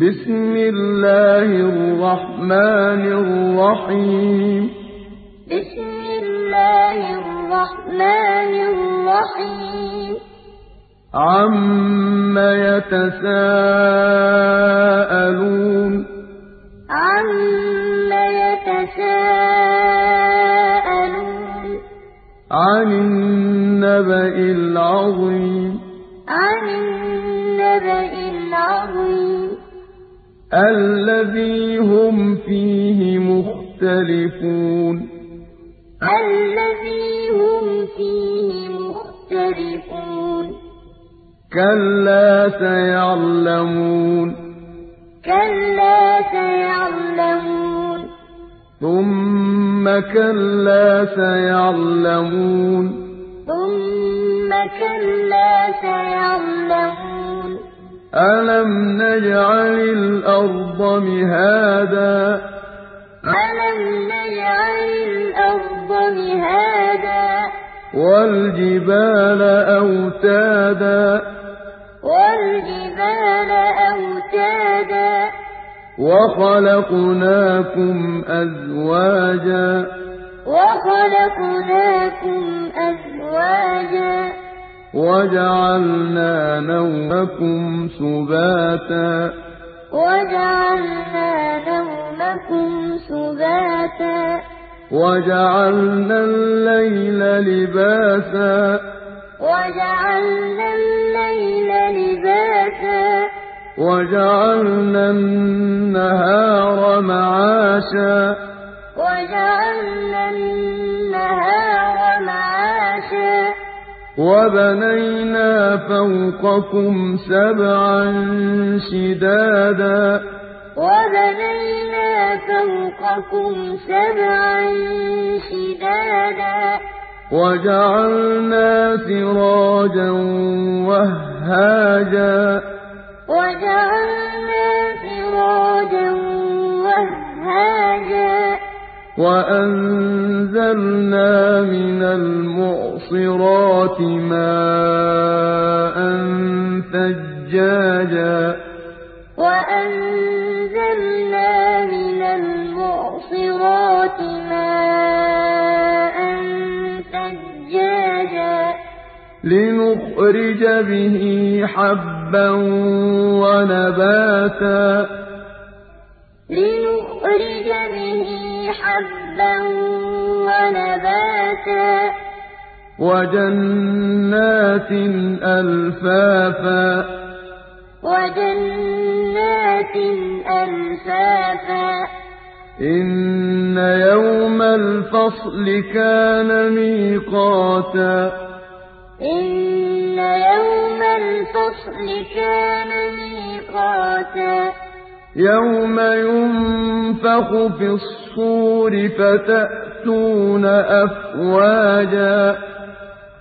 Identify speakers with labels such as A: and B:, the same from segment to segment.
A: بسم الله الرحمن الرحيم.
B: بسم الله الرحمن الرحيم.
A: عم يتساءلون.
B: عم يتساءلون.
A: عن النبأ العظيم.
B: عن النبأ العظيم.
A: الذي هم فيه مختلفون.
B: الذي هم فيه مختلفون.
A: كلا سيعلمون.
B: كلا سيعلمون.
A: ثم كلا سيعلمون.
B: ثم كلا سيعلمون.
A: ألم نجعل الأرض مهادا
B: ألم نجعل الأرض مهادا
A: والجبال أوتادا
B: والجبال أوتادا
A: وخلقناكم أزواجا
B: وخلقناكم أزواجا
A: وجعلنا نومكم سباتا.
B: وجعلنا نومكم سباتا.
A: وجعلنا الليل لباسا.
B: وجعلنا الليل لباسا.
A: وجعلنا النهار معاشا.
B: وجعلنا النهار
A: وبنينا فوقكم سبعا شدادا.
B: وبنينا فوقكم سبعا شدادا.
A: وجعلنا سراجا وهاجا.
B: وجعلنا سراجا وهاجا.
A: وأنزلنا من المعصرات ماء ثجاجا.
B: وأنزلنا من المعصرات ماء ثجاجا.
A: لنخرج به حبا ونباتا.
B: حبا ونباتا.
A: وجنات ألفافا.
B: وجنات ألفافا.
A: إن يوم الفصل كان ميقاتا.
B: إن يوم الفصل كان ميقاتا.
A: يوم ينفخ في الصور فتأتون أفواجا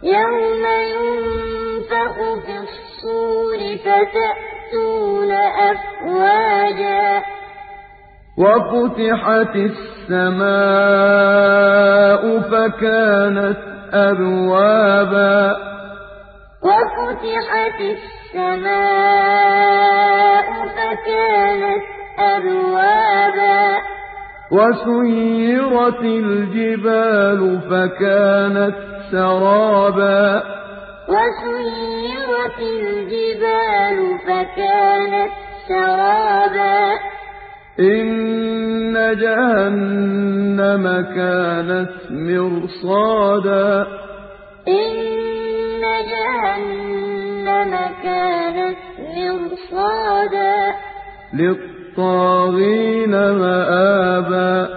B: يوم ينفخ في الصور فتأتون أفواجا
A: وفتحت السماء فكانت أبوابا
B: وفتحت السماء فكانت أبوابا.
A: وسيرت الجبال فكانت سرابا.
B: وسيرت الجبال فكانت سرابا.
A: إن جهنم كانت مرصادا.
B: إن جهنم كانت مرصادا.
A: للطاغين مآبا.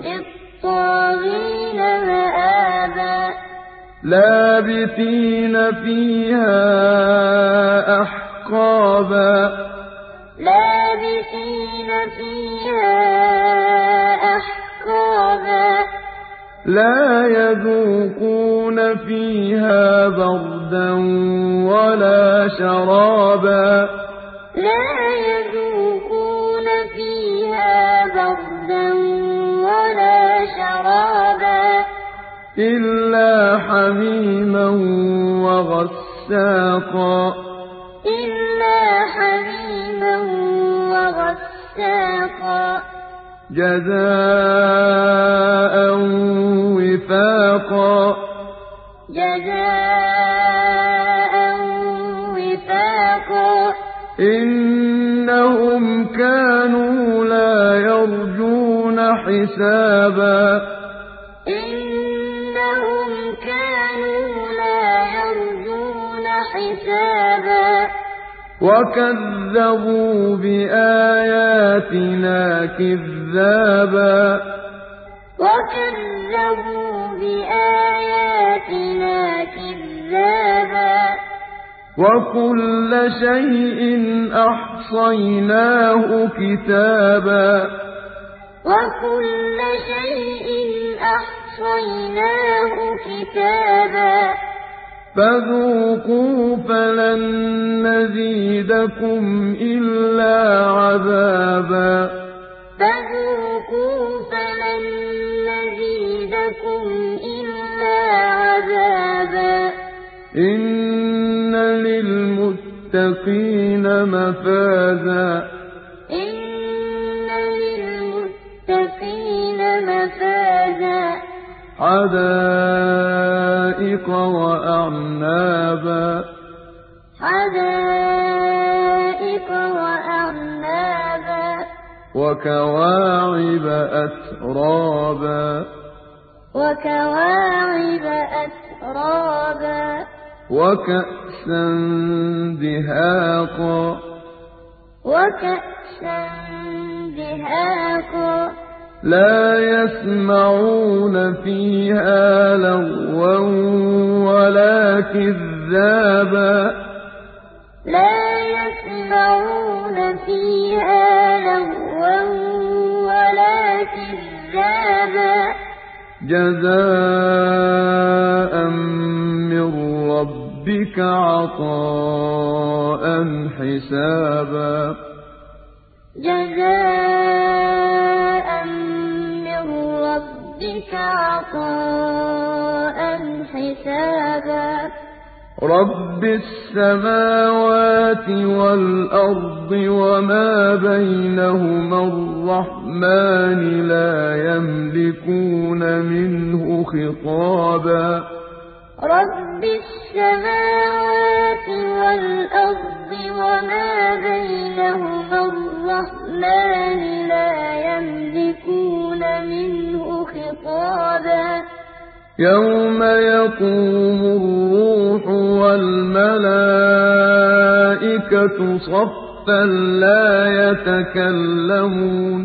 B: للطاغين مآبا.
A: لابثين فيها أحقابا.
B: لابثين فيها أحقابا.
A: لا يذوقون فيها بردا ولا شرابا.
B: لا يذوقون فيها بردا ولا شرابا.
A: إلا حميما وغساقا.
B: إلا حميما وغساقا.
A: جَزَاءً حِسَابًا.
B: إِنَّهُمْ كَانُوا لَا يَرْجُونَ حِسَابًا.
A: وَكَذَّبُوا بِآيَاتِنَا كِذَّابًا.
B: وَكَذَّبُوا بِآيَاتِنَا كِذَّابًا.
A: وَكُلَّ شَيْءٍ أَحْصَيْنَاهُ كِتَابًا.
B: وَكُلَّ شَيْءٍ أَحْصَيْنَاهُ كِتَابًا.
A: فَذُوقُوا فَلَن نَّزِيدَكُمْ إِلَّا عَذَابًا.
B: فَذُوقُوا فَلَن نَّزِيدَكُمْ إِلَّا عَذَابًا.
A: إِنَّ لِلْمُتَّقِينَ مَفَازًا. حَدَائِقَ وَأَعْنَابًا.
B: حَدَائِقَ وَأَعْنَابًا.
A: وَكَوَاعِبَ أَتْرَابًا.
B: وَكَوَاعِبَ أَتْرَابًا.
A: وَكَأْسًا دِهَاقًا.
B: وَكَأْسًا دِهَاقًا.
A: لَّا يَسْمَعُونَ فِيهَا لَغْوًا وَلَا كِذَّابًا.
B: لَّا يَسْمَعُونَ فِيهَا لَغْوًا وَلَا كِذَّابًا.
A: جَزَاءً مِّن رَّبِّكَ عَطَاءً حِسَابًا.
B: جَزَاءً عَطَاءً حِسَابًا.
A: رَّبِّ السَّمَاوَاتِ وَالْأَرْضِ وَمَا بَيْنَهُمَا الرَّحْمَٰنِ لَا يَمْلِكُونَ مِنْهُ خِطَابًا.
B: رَّبِّ السَّمَاوَاتِ وَالْأَرْضِ وَمَا بَيْنَهُمَا الرَّحْمَٰنِ لَا يَمْلِكُونَ مِنْهُ
A: يَوْمَ يَقُومُ الرُّوحُ وَالْمَلَائِكَةُ صَفًّا لَّا يَتَكَلَّمُونَ.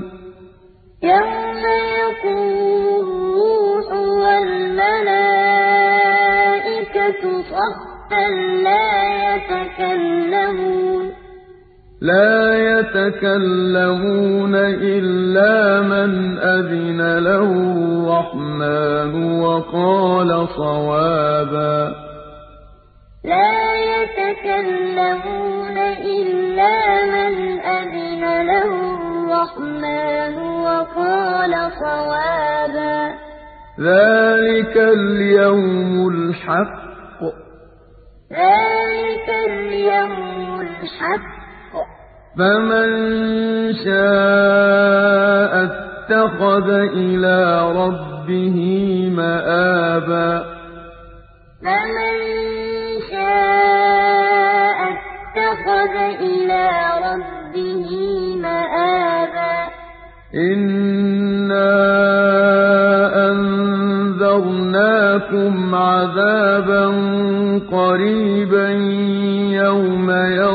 B: يَوْمَ يَقُومُ الرُّوحُ وَالْمَلَائِكَةُ صَفًّا لَّا يَتَكَلَّمُونَ.
A: لَا يَتَكَلَّمُونَ إِلَّا مَنْ أَذِنَ لَهُ الرَّحْمَٰنُ وَقَالَ صَوَابًا.
B: لَّا يَتَكَلَّمُونَ إِلَّا مَنْ أَذِنَ لَهُ الرَّحْمَٰنُ وَقَالَ صَوَابًا.
A: ذَٰلِكَ الْيَوْمُ الْحَقُّ ۖ.
B: ذَٰلِكَ الْيَوْمُ الْحَقُّ ۖ.
A: فَمَن شَاءَ اتَّخَذَ إِلَىٰ رَبِّهِ مَآبًا
B: فَمَن شَاءَ اتَّخَذَ إِلَىٰ رَبِّهِ مَآبًا
A: إِنَّا أَنذَرْنَاكُمْ عَذَابًا قَرِيبًا يَوْمَ الْمَرْءُ